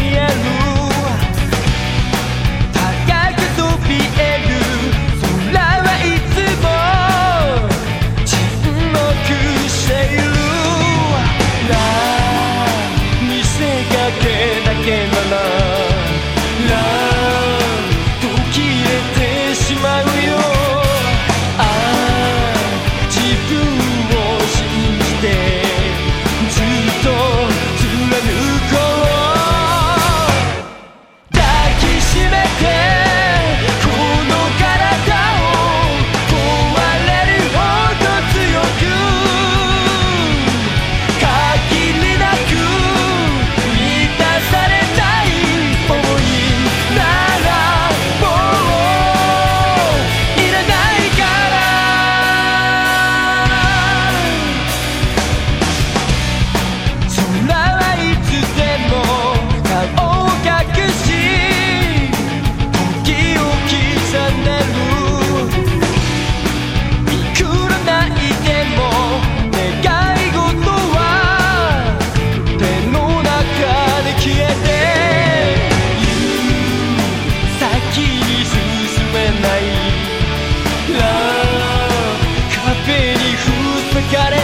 Yeah. got it.